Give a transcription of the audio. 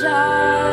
shine.